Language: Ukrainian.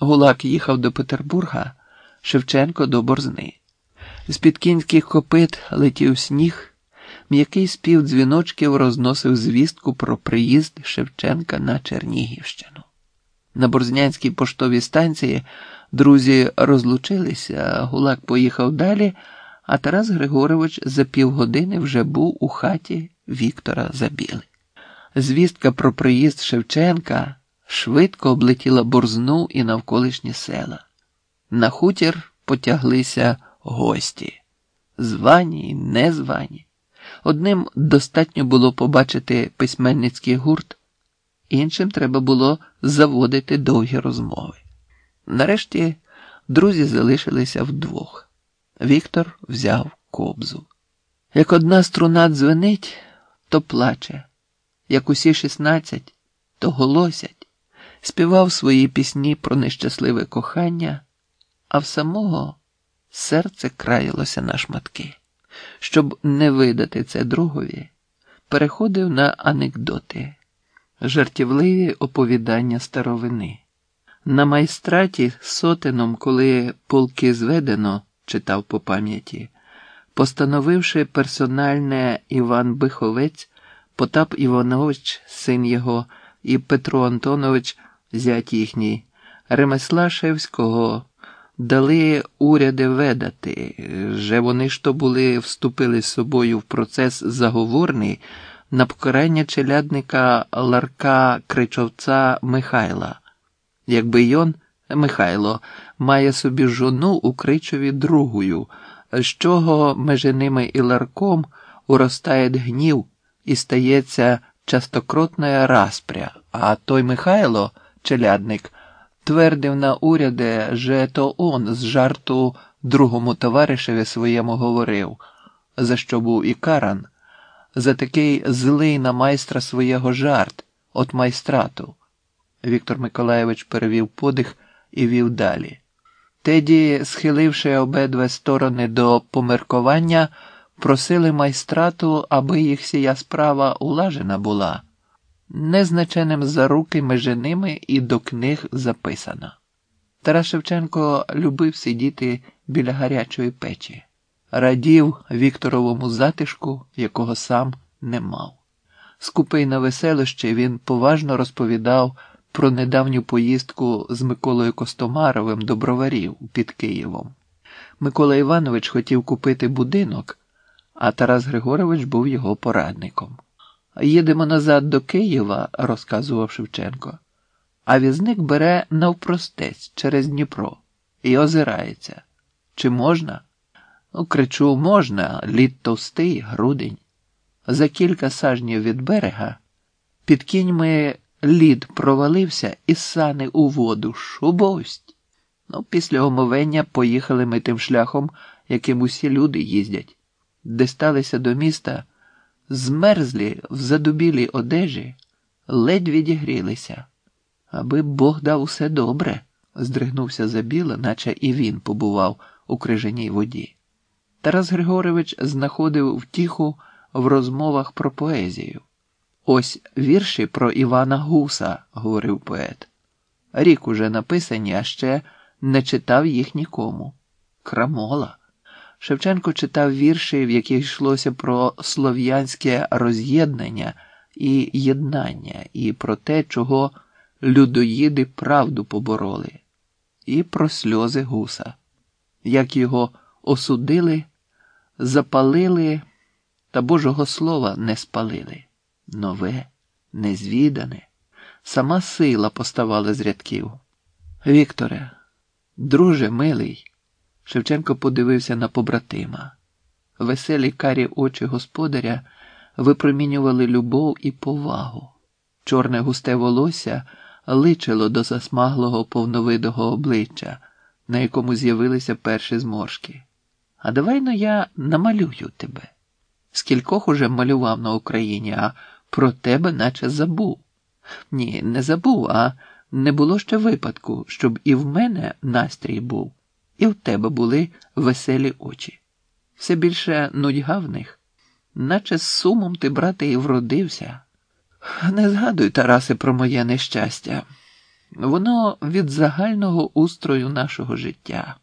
Гулак їхав до Петербурга, Шевченко до Борзни. З-під кінських копит летів сніг, м'який спів дзвіночків розносив звістку про приїзд Шевченка на Чернігівщину. На Борзнянській поштовій станції друзі розлучилися, Гулак поїхав далі, а Тарас Григорович за півгодини вже був у хаті Віктора Забіли. Звістка про приїзд Шевченка швидко облетіла борзну і навколишні села. На хутір потяглися гості, звані незвані. Одним достатньо було побачити письменницький гурт, іншим треба було заводити довгі розмови. Нарешті друзі залишилися вдвох. Віктор взяв кобзу. Як одна струна дзвенить, то плаче, як усі шістнадцять, то голосять, співав свої пісні про нещасливе кохання, а в самого серце країлося на шматки. Щоб не видати це другові, переходив на анекдоти, жартівливі оповідання старовини. На майстраті сотеном, коли полки зведено, читав по пам'яті, постановивши персональне Іван Биховець, Потап Іванович, син його, і Петро Антонович, зять їхній, ремесла Шевського дали уряди ведати, же вони ж то були вступили з собою в процес заговорний на покарання челядника Ларка Кричовця Михайла. Якби йон, Михайло, має собі жону у кричові другою, з чого межи ними і Ларком уростає гнів і стається частокротна распря, а той Михайло, челядник, твердив на уряде, že то он з жарту другому товаришеві своєму говорив, за що був і каран, за такий злий на майстра свого жарт, от майстрату. Віктор Миколаєвич перевів подих і вів далі. Теді, схиливши обидві сторони до помиркування, просили майстрату, аби їх сія справа улажена була, незначеним за руки межи ними і до книг записано. Тарас Шевченко любив сидіти біля гарячої печі, радів Вікторовому затишку, якого сам не мав. Скупий на веселище, він поважно розповідав про недавню поїздку з Миколою Костомаровим до броварів під Києвом. Микола Іванович хотів купити будинок, а Тарас Григорович був його порадником. Їдемо назад до Києва, розказував Шевченко, а візник бере навпростець через Дніпро і озирається. Чи можна? Ну, кричу, можна, лід товстий, грудень. За кілька сажнів від берега під кіньми лід провалився і сани у воду, шубость. Ну, після омовення поїхали ми тим шляхом, яким усі люди їздять, де сталися до міста, змерзлі в задубілій одежі, ледь відігрілися. Аби Бог дав усе добре, здригнувся забіла, наче і він побував у крижаній воді. Тарас Григорович знаходив втіху в розмовах про поезію. Ось вірші про Івана Гуса, говорив поет. Рік уже написані, а ще не читав їх нікому. Крамола. Шевченко читав вірші, в яких йшлося про слов'янське роз'єднання і єднання, і про те, чого людоїди правду побороли, і про сльози гуса, як його осудили, запалили та Божого Слова не спалили. Нове, незвідане, сама сила поставала з рядків. Вікторе, друже милий, Шевченко подивився на побратима. Веселі карі очі господаря випромінювали любов і повагу. Чорне густе волосся личило до засмаглого повновидого обличчя, на якому з'явилися перші зморшки. А давай но я намалюю тебе. Скількох уже малював на Україні, а про тебе наче забув. Ні, не забув, а не було ще випадку, щоб і в мене настрій був, і в тебе були веселі очі. Все більше нудьга в них, наче з сумом ти, брате, і вродився. Не згадуй, Тарасе, про моє нещастя. Воно від загального устрою нашого життя.